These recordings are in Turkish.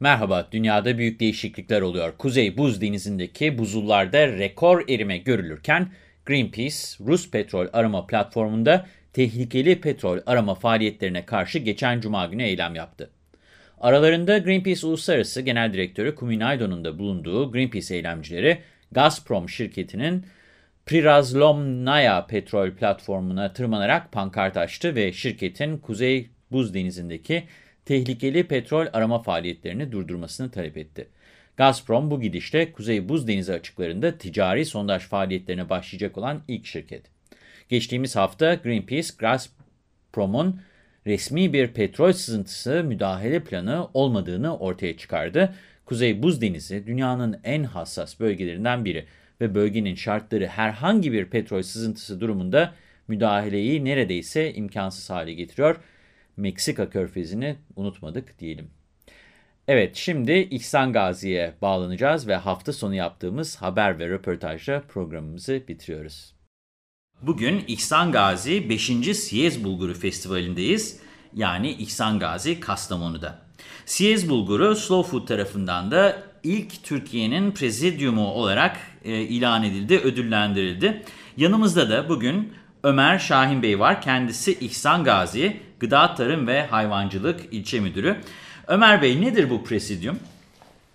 Merhaba, dünyada büyük değişiklikler oluyor. Kuzey Buz Denizi'ndeki buzullarda rekor erime görülürken Greenpeace, Rus petrol arama platformunda tehlikeli petrol arama faaliyetlerine karşı geçen cuma günü eylem yaptı. Aralarında Greenpeace Uluslararası Genel Direktörü Kuminaido'nun da bulunduğu Greenpeace eylemcileri, Gazprom şirketinin Prirazlomnaya petrol platformuna tırmanarak pankart açtı ve şirketin Kuzey Buz Denizi'ndeki tehlikeli petrol arama faaliyetlerini durdurmasını talep etti. Gazprom bu gidişle Kuzey Buz Denizi açıklarında ticari sondaj faaliyetlerine başlayacak olan ilk şirket. Geçtiğimiz hafta Greenpeace, Gazprom'un resmi bir petrol sızıntısı müdahale planı olmadığını ortaya çıkardı. Kuzey Buz Denizi dünyanın en hassas bölgelerinden biri ve bölgenin şartları herhangi bir petrol sızıntısı durumunda müdahaleyi neredeyse imkansız hale getiriyor. Meksika körfezini unutmadık diyelim. Evet şimdi İhsan Gazi'ye bağlanacağız ve hafta sonu yaptığımız haber ve röportajla programımızı bitiriyoruz. Bugün İhsan Gazi 5. Siyez Bulguru Festivali'ndeyiz. Yani İhsan Gazi Kastamonu'da. Siyez Bulguru Slow Food tarafından da ilk Türkiye'nin prezidyumu olarak e, ilan edildi, ödüllendirildi. Yanımızda da bugün Ömer Şahin Bey var. Kendisi İhsan Gazi, Gıda Tarım ve Hayvancılık İlçe Müdürü. Ömer Bey nedir bu presidyum?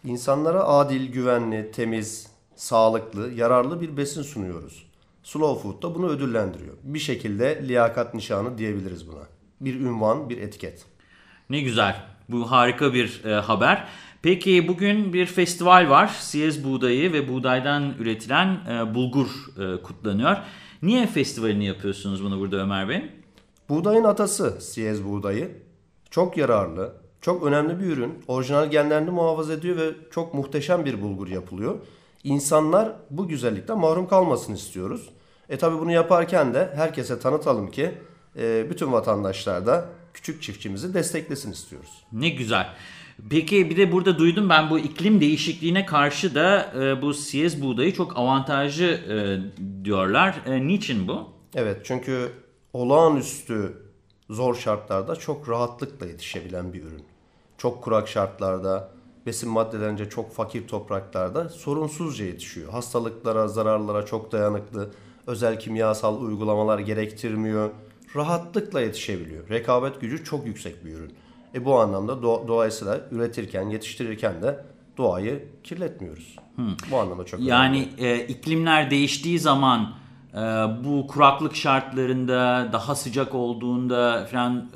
İnsanlara adil, güvenli, temiz, sağlıklı, yararlı bir besin sunuyoruz. Slow Food da bunu ödüllendiriyor. Bir şekilde liyakat nişanı diyebiliriz buna. Bir ünvan, bir etiket. Ne güzel. Bu harika bir e, haber. Peki bugün bir festival var. Siyez buğdayı ve buğdaydan üretilen e, bulgur e, kutlanıyor. Niye festivalini yapıyorsunuz bunu burada Ömer Bey? Buğdayın atası Siyez buğdayı. Çok yararlı, çok önemli bir ürün. Orijinal genlerini muhafaza ediyor ve çok muhteşem bir bulgur yapılıyor. İnsanlar bu güzellikten mahrum kalmasını istiyoruz. E tabi bunu yaparken de herkese tanıtalım ki e, bütün vatandaşlar da küçük çiftçimizi desteklesin istiyoruz. Ne güzel. Peki bir de burada duydum ben bu iklim değişikliğine karşı da e, bu siyez buğdayı çok avantajlı e, diyorlar. E, niçin bu? Evet çünkü olağanüstü zor şartlarda çok rahatlıkla yetişebilen bir ürün. Çok kurak şartlarda, besin maddelerince çok fakir topraklarda sorunsuzca yetişiyor. Hastalıklara, zararlara çok dayanıklı, özel kimyasal uygulamalar gerektirmiyor. Rahatlıkla yetişebiliyor. Rekabet gücü çok yüksek bir ürün. E bu anlamda do- dolayısıyla üretirken, yetiştirirken de doğayı kirletmiyoruz. Hmm. Bu anlamda çok önemli. Yani e, iklimler değiştiği zaman e, bu kuraklık şartlarında daha sıcak olduğunda falan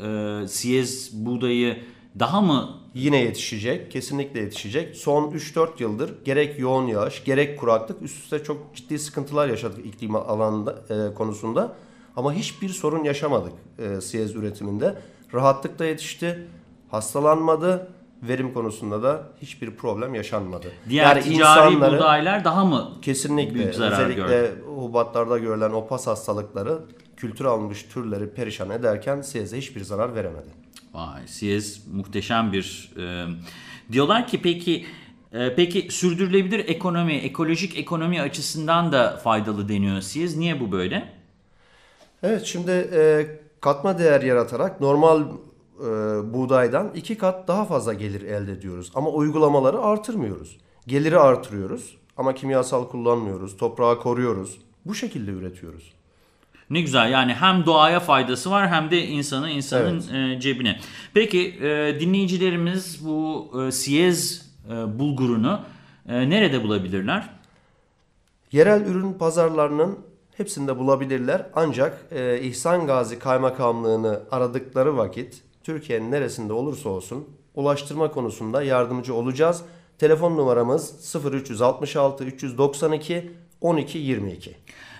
e, siyez buğdayı daha mı yine yetişecek. Kesinlikle yetişecek. Son 3-4 yıldır gerek yoğun yağış gerek kuraklık üst üste çok ciddi sıkıntılar yaşadık iklim alanında e, konusunda. Ama hiçbir sorun yaşamadık e, siyez üretiminde. Rahatlıkla yetişti hastalanmadı. Verim konusunda da hiçbir problem yaşanmadı. Diğer yani ticari buğdaylar daha mı kesinlikle, büyük zarar özellikle gördü? hubatlarda görülen o pas hastalıkları kültür almış türleri perişan ederken siyeze hiçbir zarar veremedi. Vay siyez muhteşem bir... E, diyorlar ki peki... E, peki sürdürülebilir ekonomi, ekolojik ekonomi açısından da faydalı deniyor siyez. Niye bu böyle? Evet şimdi e, katma değer yaratarak normal e, buğdaydan iki kat daha fazla gelir elde ediyoruz. Ama uygulamaları artırmıyoruz. Geliri artırıyoruz ama kimyasal kullanmıyoruz, toprağı koruyoruz. Bu şekilde üretiyoruz. Ne güzel yani hem doğaya faydası var hem de insanın insanın evet. e, cebine. Peki e, dinleyicilerimiz bu e, siyez bulgurunu nerede bulabilirler? Yerel ürün pazarlarının hepsinde bulabilirler. Ancak e, İhsan Gazi Kaymakamlığını aradıkları vakit Türkiye'nin neresinde olursa olsun ulaştırma konusunda yardımcı olacağız. Telefon numaramız 0366 392 12 22.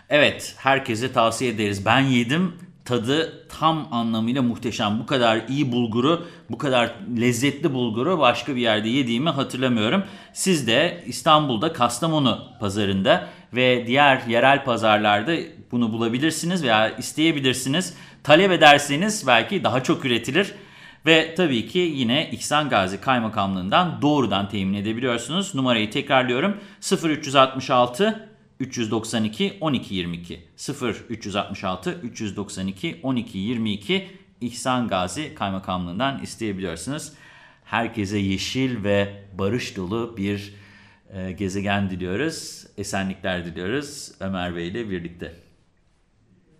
Evet, herkese tavsiye ederiz. Ben yedim. Tadı tam anlamıyla muhteşem. Bu kadar iyi bulguru, bu kadar lezzetli bulguru başka bir yerde yediğimi hatırlamıyorum. Siz de İstanbul'da Kastamonu pazarında ve diğer yerel pazarlarda bunu bulabilirsiniz veya isteyebilirsiniz. Talep ederseniz belki daha çok üretilir. Ve tabii ki yine İhsan Gazi Kaymakamlığından doğrudan temin edebiliyorsunuz. Numarayı tekrarlıyorum. 0366 392 1222 0366 392 1222 İhsan Gazi Kaymakamlığından isteyebiliyorsunuz. Herkese yeşil ve barış dolu bir e, gezegen diliyoruz. Esenlikler diliyoruz Ömer Bey ile birlikte.